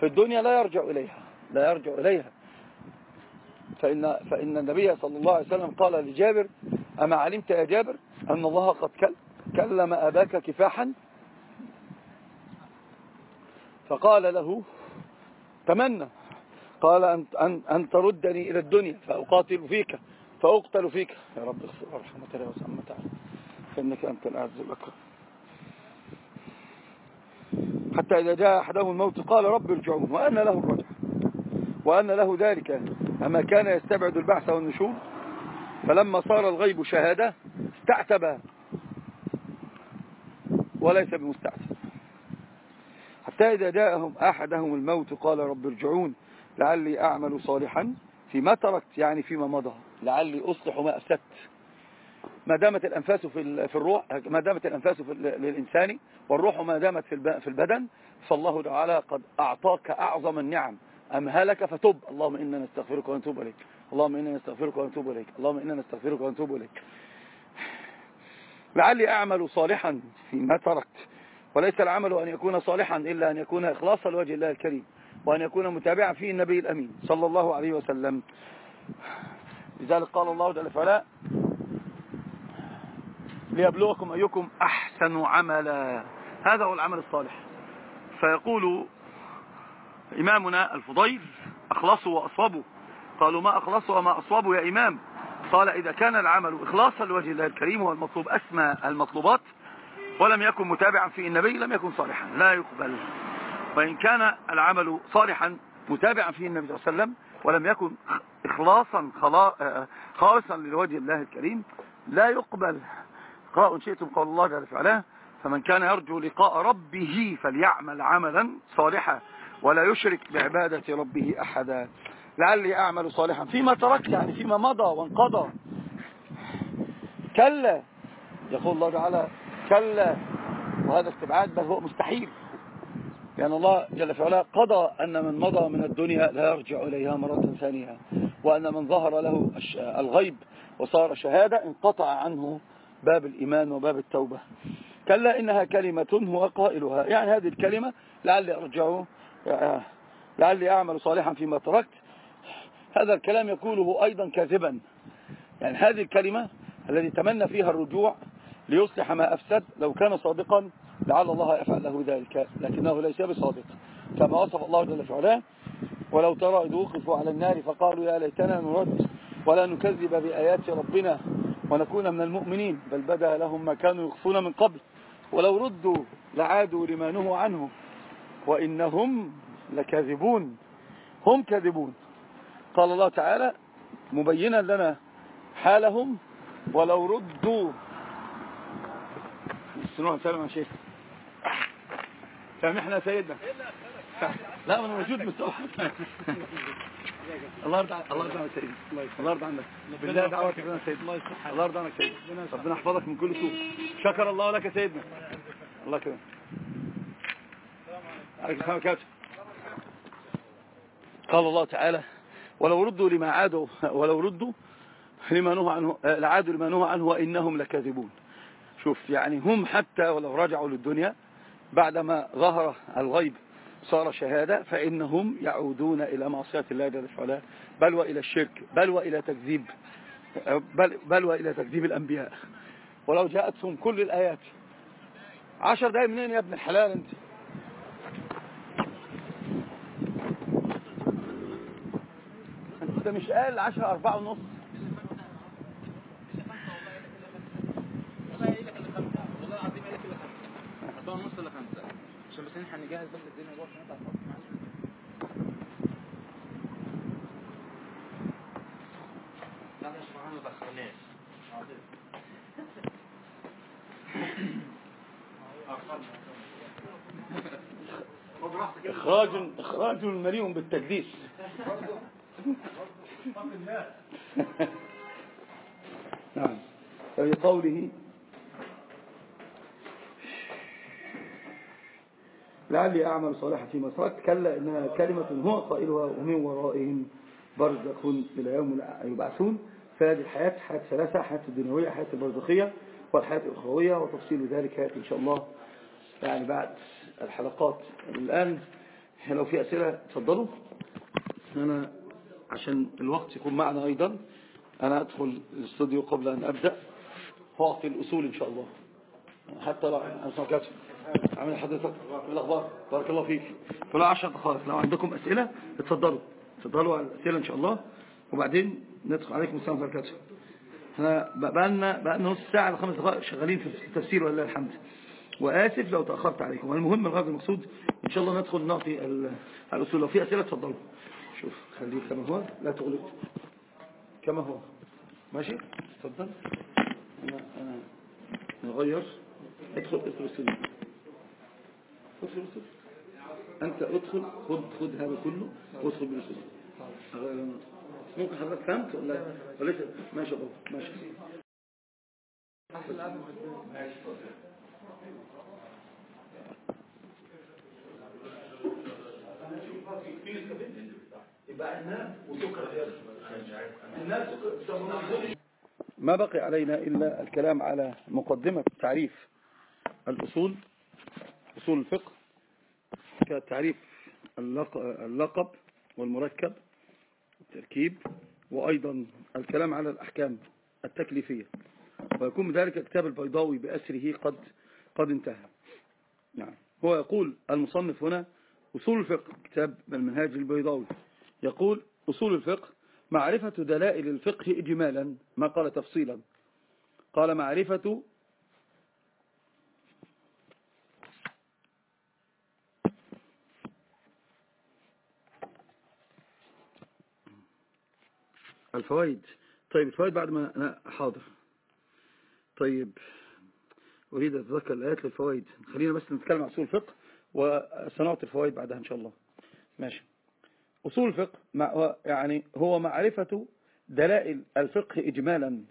في الدنيا لا يرجع إليها لا يرجع إليها. فإن, فإن النبي صلى الله عليه وسلم قال لجابر أما علمت يا جابر أن الله قد كلم أباك كفاحا؟ فقال له تمنى. قال أن, أن, أن تردني إلى الدنيا فأقاتل فيك فأقتل فيك. يا رب اغفر وارحمة الله وسلم تعالى فإنك أنت الأعز الأكرم. حتى إذا جاء أحدهم الموت قال رب ارجعون وأن له الرجع وأن له ذلك. أما كان يستبعد البحث والنشور فلما صار الغيب شهادة استعتب. وليس بمستعتب. حتى إذا جاءهم أحدهم الموت قال رب ارجعون لعلي أعمل صالحا فيما تركت يعني فيما مضى لعلي أصلح ما أفسدت. ما دامت الأنفاس في الروح ما دامت الأنفاس للإنسان والروح ما دامت في البدن فالله تعالى قد أعطاك أعظم النعم. أمهلك فتب. اللهم إنا نستغفرك ونتوب إليك. اللهم إنا نستغفرك ونتوب إليك. اللهم إنا نستغفرك ونتوب إليك. لعلي أعمل صالحا فيما تركت. وليس العمل أن يكون صالحا إلا أن يكون إخلاصا لوجه الله الكريم وأن يكون متابعا فيه النبي الأمين صلى الله عليه وسلم. لذلك قال الله جل ليبلوكم أيكم أحسن عملا. هذا هو العمل الصالح. فيقول إمامنا الفضيل أخلصوا وأصوبوا قالوا ما أخلصوا وما أصوبوا يا إمام. قال إذا كان العمل إخلاصا لوجه الله الكريم هو المطلوب أسمى المطلوبات ولم يكن متابعا في النبي لم يكن صالحا. لا يقبل. وإن كان العمل صالحا متابعا فيه النبي صلى الله عليه وسلم ولم يكن إخلاصا خالصا لوجه الله الكريم لا يقبل. قراء شئتم قول الله جل وعلا فمن كان يرجو لقاء ربه فليعمل عملا صالحا ولا يشرك بعبادة ربه أحدا. لعلي أعمل صالحا. فيما تركت يعني فيما مضى وانقضى. كلا يقول الله تعالى كلا. وهذا استبعاد بل هو مستحيل. لأن الله جل وعلا قضى أن من مضى من الدنيا لا يرجع إليها مرة ثانية وأن من ظهر له الغيب وصار شهادة انقطع عنه باب الإيمان وباب التوبة. كلا إنها كلمة هو قائلها. يعني هذه الكلمة لعلي أرجع لعلي أعمل صالحا فيما تركت. هذا الكلام يقوله أيضا كاذبا. يعني هذه الكلمة الذي تمنى فيها الرجوع ليصلح ما أفسد لو كان صادقا لعل الله يفعل له ذلك لكنه ليس بصادق. كما وصف الله جل وعلا ولو ترى إذ وقفوا على النار فقالوا يا ليتنا نرد ولا نكذب بآيات ربنا ونكون من المؤمنين بل بدا لهم ما كانوا يخفون من قبل. ولو ردوا لعادوا لما نهوا عنه وإنهم لكاذبون. هم كاذبون. قال الله تعالى مبينا لنا حالهم. ولو ردوا. سنوع سلام يا شيخ؟ سامحنا سيدنا. لا أنا موجود مستوى الله يرضى الله يرضى عنك سيدنا الله يرضى عنك. بالله دعوتك لنا سيدنا الله يرضى عنك سيدنا ربنا يحفظك من كل سوء. شكر الله لك سيدنا. الله كريم عليك السلام عليكم قال الله تعالى ولو ردوا لما عادوا ولو ردوا لما نهوا عنه لعادوا لما نهوا عنه وإنهم لكاذبون. شوف يعني هم حتى ولو رجعوا للدنيا بعدما ظهر الغيب صار شهادة فإنهم يعودون إلى معصية الله جل وعلا بل وإلى الشرك بل وإلى تكذيب بل, بل وإلى تكذيب الأنبياء. ولو جاءتهم كل الآيات. عشر دقايق منين يا ابن الحلال أنت؟ أنت مش قال عشر أربعة ونص ولا خمسة عشان بس نحن نجهز بس الدنيا جوه عشان لا ما إخراج إخراج مليء بالتدليس نعم. ففي قوله لعلي أعمل صالحا فيما تركت كلا إنها كلمة هو قائلها ومن ورائهم برزخ إلى يوم يبعثون. فهذه الحياة حياة ثلاثة حياة الدنيوية حياة البرزخية والحياة الأخروية وتفصيل ذلك إن شاء الله يعني بعد الحلقات الآن. لو في أسئلة اتفضلوا أنا عشان الوقت يكون معنا أيضا أنا أدخل الاستوديو قبل أن أبدأ. وأعطي الأصول إن شاء الله. حتى لو أنا سمكاته عامل حضرتك الأخبار. بارك الله فيك. فلا عشر دقائق لو عندكم أسئلة اتفضلوا. اتفضلوا على الأسئلة إن شاء الله. وبعدين ندخل عليكم السلام وبركاته إحنا بقالنا بقالنا نص ساعة لخمس دقائق شغالين في التفسير ولله الحمد. وآسف لو تأخرت عليكم. المهم الغرض المقصود إن شاء الله ندخل نعطي الأصول. لو في أسئلة اتفضلوا. شوف خليك كما هو. لا تغلق كما هو. ماشي؟ اتفضل. أنا أنا نغير. ادخل ادخل السنة. ادخل السنة. أنت أدخل خد خد هذا كله وادخل بالسنة ممكن حضرتك فهمت ولا؟ ولا ماشي ابو ماشي ما بقي علينا إلا الكلام على مقدمة تعريف. الأصول أصول الفقه كتعريف اللقب والمركب التركيب وأيضا الكلام على الأحكام التكليفية. ويكون بذلك كتاب البيضاوي بأسره قد قد انتهى. نعم. هو يقول المصنف هنا أصول الفقه كتاب المنهاج البيضاوي. يقول أصول الفقه معرفة دلائل الفقه إجمالا ما قال تفصيلا. قال معرفة الفوائد. طيب الفوائد بعد ما أنا حاضر. طيب أريد أتذكر الآيات للفوائد. خلينا بس نتكلم عن أصول الفقه وسنعطي الفوائد بعدها إن شاء الله. ماشي. أصول الفقه يعني هو معرفة دلائل الفقه إجمالا.